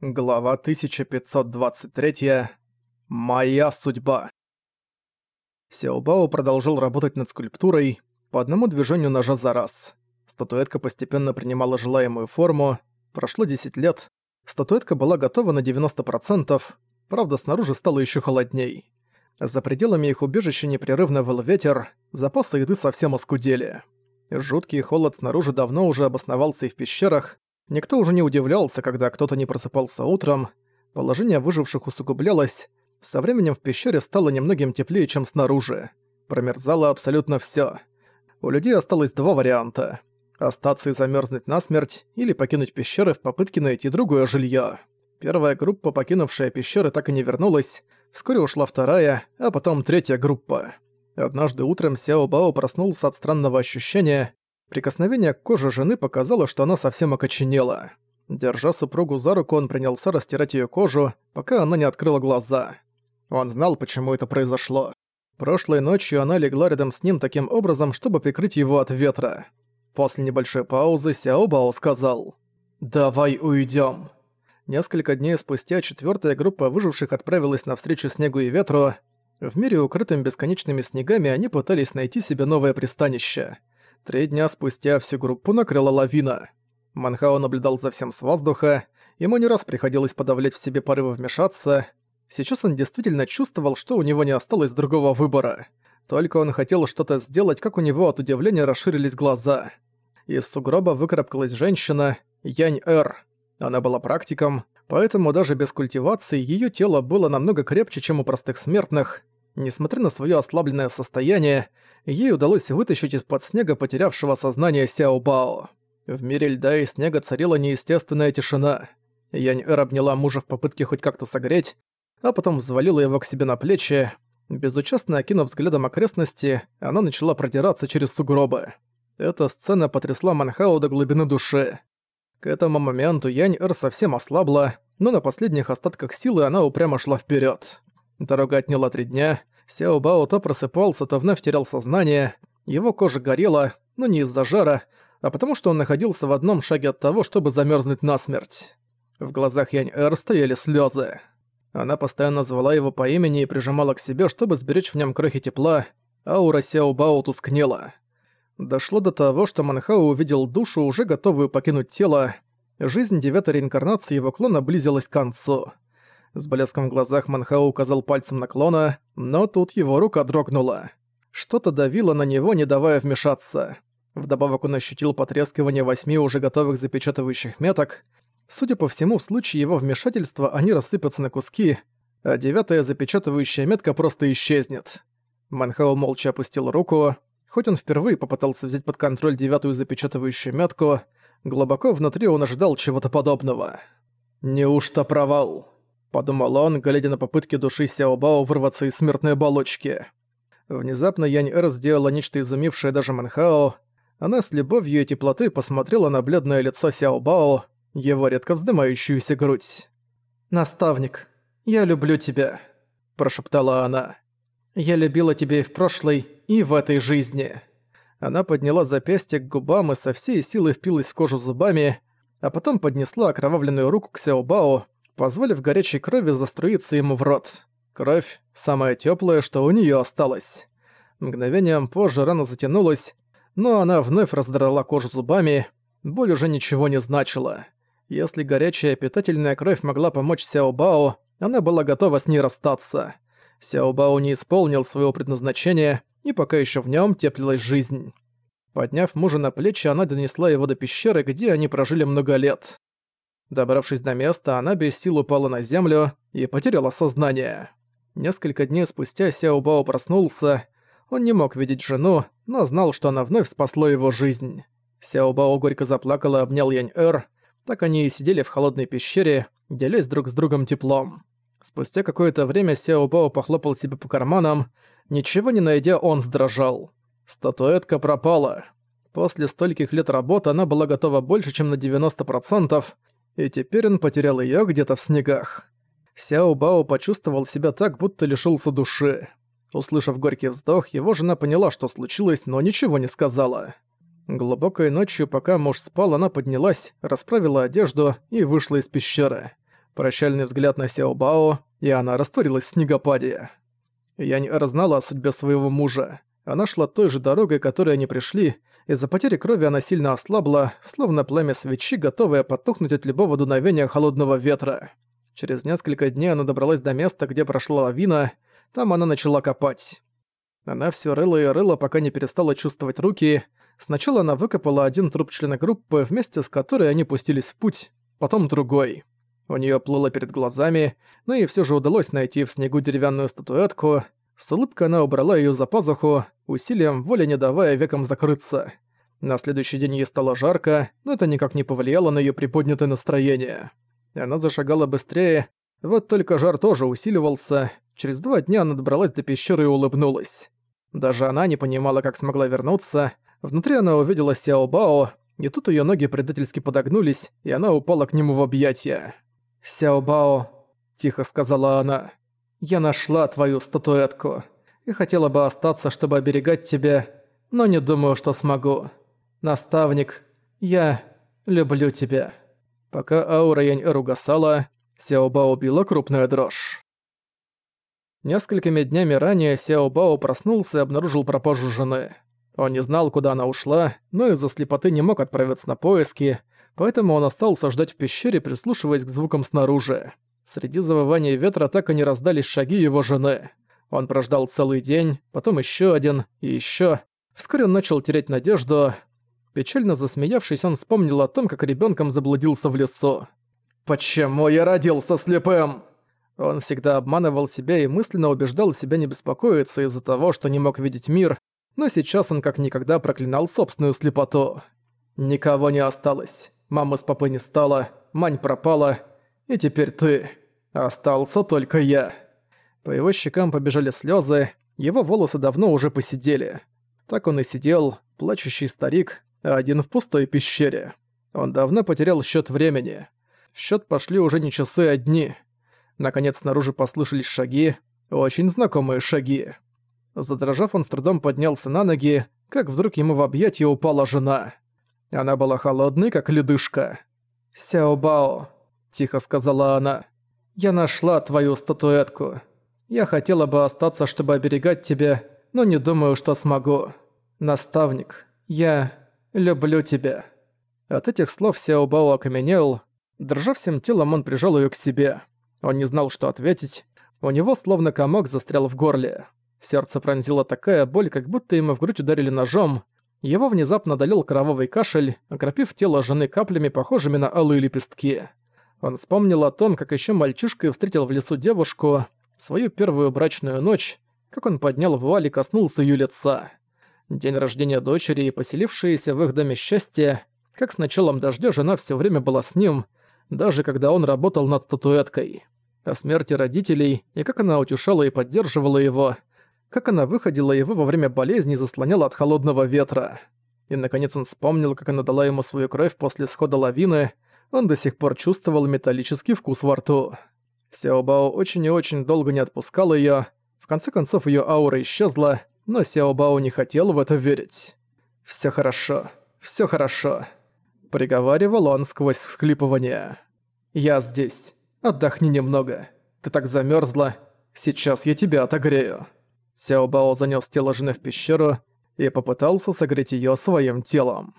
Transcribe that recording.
Глава 1523. Моя судьба. Сяобао продолжил работать над скульптурой по одному движению ножа за раз. Статуэтка постепенно принимала желаемую форму. Прошло 10 лет. Статуэтка была готова на 90%, правда, снаружи стало еще холодней. За пределами их убежища непрерывно выл ветер, запасы еды совсем оскудели. Жуткий холод снаружи давно уже обосновался и в пещерах, Никто уже не удивлялся, когда кто-то не просыпался утром. Положение выживших усугублялось. Со временем в пещере стало немногим теплее, чем снаружи. Промерзало абсолютно всё. У людей осталось два варианта. Остаться и замерзнуть насмерть, или покинуть пещеры в попытке найти другое жилье. Первая группа, покинувшая пещеры, так и не вернулась. Вскоре ушла вторая, а потом третья группа. Однажды утром Сяо Бао проснулся от странного ощущения, Прикосновение к коже жены показало, что она совсем окоченела. Держа супругу за руку, он принялся растирать ее кожу, пока она не открыла глаза. Он знал, почему это произошло. Прошлой ночью она легла рядом с ним таким образом, чтобы прикрыть его от ветра. После небольшой паузы Сяо Бао сказал «Давай уйдем. Несколько дней спустя четвертая группа выживших отправилась навстречу снегу и ветру. В мире, укрытым бесконечными снегами, они пытались найти себе новое пристанище. Три дня спустя всю группу накрыла лавина. Манхао наблюдал за всем с воздуха, ему не раз приходилось подавлять в себе порывы вмешаться. Сейчас он действительно чувствовал, что у него не осталось другого выбора. Только он хотел что-то сделать, как у него от удивления расширились глаза. Из сугроба выкарабкалась женщина, Янь-Эр. Она была практиком, поэтому даже без культивации её тело было намного крепче, чем у простых смертных. Несмотря на своё ослабленное состояние, ей удалось вытащить из-под снега потерявшего сознание Сяо Бао. В мире льда и снега царила неестественная тишина. Янь-Эр обняла мужа в попытке хоть как-то согреть, а потом взвалила его к себе на плечи. Безучастно окинув взглядом окрестности, она начала продираться через сугробы. Эта сцена потрясла Манхау до глубины души. К этому моменту Янь-Эр совсем ослабла, но на последних остатках силы она упрямо шла вперед. Дорога отняла три дня, Сяо Бао то просыпался, то вновь терял сознание, его кожа горела, но не из-за жара, а потому что он находился в одном шаге от того, чтобы замерзнуть насмерть. В глазах Янь-Эр стояли слезы. Она постоянно звала его по имени и прижимала к себе, чтобы сберечь в нем крохи тепла, аура Сяо Бао тускнела. Дошло до того, что Манхао увидел душу, уже готовую покинуть тело. Жизнь девятой реинкарнации его клона близилась к концу. С блеском в глазах Манхао указал пальцем на клона, но тут его рука дрогнула. Что-то давило на него, не давая вмешаться. Вдобавок он ощутил потрескивание восьми уже готовых запечатывающих меток. Судя по всему, в случае его вмешательства они рассыпятся на куски, а девятая запечатывающая метка просто исчезнет. Манхао молча опустил руку. Хоть он впервые попытался взять под контроль девятую запечатывающую метку, глубоко внутри он ожидал чего-то подобного. «Неужто провал?» Подумал он, глядя на попытки души Сяобао вырваться из смертной оболочки. Внезапно Янь-Эр сделала нечто изумившее даже Манхао. Она с любовью и теплоты посмотрела на бледное лицо Сяобао, его редко вздымающуюся грудь. «Наставник, я люблю тебя», – прошептала она. «Я любила тебя и в прошлой, и в этой жизни». Она подняла запястье к губам и со всей силы впилась в кожу зубами, а потом поднесла окровавленную руку к Сяобао, позволив горячей крови заструиться ему в рот. Кровь – самая теплая, что у нее осталось. Мгновением позже рана затянулась, но она вновь раздрала кожу зубами, боль уже ничего не значила. Если горячая питательная кровь могла помочь Сяо Бао, она была готова с ней расстаться. Сяо Бао не исполнил своего предназначения, и пока еще в нем теплилась жизнь. Подняв мужа на плечи, она донесла его до пещеры, где они прожили много лет. Добравшись до места, она без сил упала на землю и потеряла сознание. Несколько дней спустя Сяо Бао проснулся. Он не мог видеть жену, но знал, что она вновь спасла его жизнь. Сяо Бао горько заплакал и обнял Янь-Эр. Так они и сидели в холодной пещере, делясь друг с другом теплом. Спустя какое-то время Сяо Бао похлопал себя по карманам. Ничего не найдя, он сдрожал. Статуэтка пропала. После стольких лет работы она была готова больше, чем на 90%, и теперь он потерял её где-то в снегах. Сяо Бао почувствовал себя так, будто лишился души. Услышав горький вздох, его жена поняла, что случилось, но ничего не сказала. Глубокой ночью, пока муж спал, она поднялась, расправила одежду и вышла из пещеры. Прощальный взгляд на Сяо Бао, и она растворилась в снегопаде. Янь знала о судьбе своего мужа. Она шла той же дорогой, которой они пришли. Из-за потери крови она сильно ослабла, словно пламя свечи, готовое потухнуть от любого дуновения холодного ветра. Через несколько дней она добралась до места, где прошла лавина. Там она начала копать. Она все рыла и рыла, пока не перестала чувствовать руки. Сначала она выкопала один труп члена группы, вместе с которой они пустились в путь, потом другой. У нее плыло перед глазами, но ей все же удалось найти в снегу деревянную статуэтку. С улыбкой она убрала ее за пазуху, усилием воли не давая векам закрыться. На следующий день ей стало жарко, но это никак не повлияло на ее приподнятое настроение. Она зашагала быстрее, вот только жар тоже усиливался. Через два дня она добралась до пещеры и улыбнулась. Даже она не понимала, как смогла вернуться. Внутри она увидела Сяо Бао, и тут ее ноги предательски подогнулись, и она упала к нему в объятия. «Сяо Бао», — тихо сказала она, — «я нашла твою статуэтку и хотела бы остаться, чтобы оберегать тебя, но не думаю, что смогу. Наставник, я люблю тебя». Пока аура Янь-Эр угасала, Сяо Бао била крупная дрожь. Несколькими днями ранее Сяо Бао проснулся и обнаружил пропажу жены. Он не знал, куда она ушла, но из-за слепоты не мог отправиться на поиски, поэтому он остался ждать в пещере, прислушиваясь к звукам снаружи. Среди завывания ветра так и не раздались шаги его жены. Он прождал целый день, потом еще один и еще. Вскоре он начал терять надежду. Печально засмеявшись, он вспомнил о том, как ребенком заблудился в лесу. «Почему я родился слепым?» Он всегда обманывал себя и мысленно убеждал себя не беспокоиться из-за того, что не мог видеть мир, но сейчас он как никогда проклинал собственную слепоту. Никого не осталось. Мамы с папой не стало, Мань пропала, и теперь ты. Остался только я. По его щекам побежали слезы, его волосы давно уже посидели. Так он и сидел, плачущий старик, один в пустой пещере. Он давно потерял счет времени. В счет пошли уже не часы, а дни. Наконец снаружи послышались шаги, очень знакомые шаги. Задрожав, он с трудом поднялся на ноги, как вдруг ему в объятия упала жена. Она была холодной, как ледышка. «Сяо Бао», — тихо сказала она, — «я нашла твою статуэтку. Я хотела бы остаться, чтобы оберегать тебя, но не думаю, что смогу. Наставник, я люблю тебя». От этих слов Сяо Бао окаменел. Дрожа всем телом, он прижал ее к себе. Он не знал, что ответить. У него словно комок застрял в горле. Сердце пронзила такая боль, как будто ему в грудь ударили ножом. Его внезапно долил кровавый кашель, окропив тело жены каплями, похожими на алые лепестки. Он вспомнил о том, как еще мальчишкой встретил в лесу девушку, свою первую брачную ночь, как он поднял вуаль и коснулся ее лица. День рождения дочери и поселившееся в их доме счастье, как с началом дождя жена все время была с ним, даже когда он работал над статуэткой. О смерти родителей и как она утешала и поддерживала его – как она выходила его во время болезни и заслоняла от холодного ветра. И наконец он вспомнил, как она дала ему свою кровь после схода лавины, он до сих пор чувствовал металлический вкус во рту. Сяобао очень и очень долго не отпускал её, в конце концов её аура исчезла, но Сяобао не хотел в это верить. «Всё хорошо, всё хорошо», — приговаривал он сквозь всхлипывание. «Я здесь. Отдохни немного. Ты так замёрзла. Сейчас я тебя отогрею». Сяо Бао занёс тело жены в пещеру и попытался согреть её своим телом.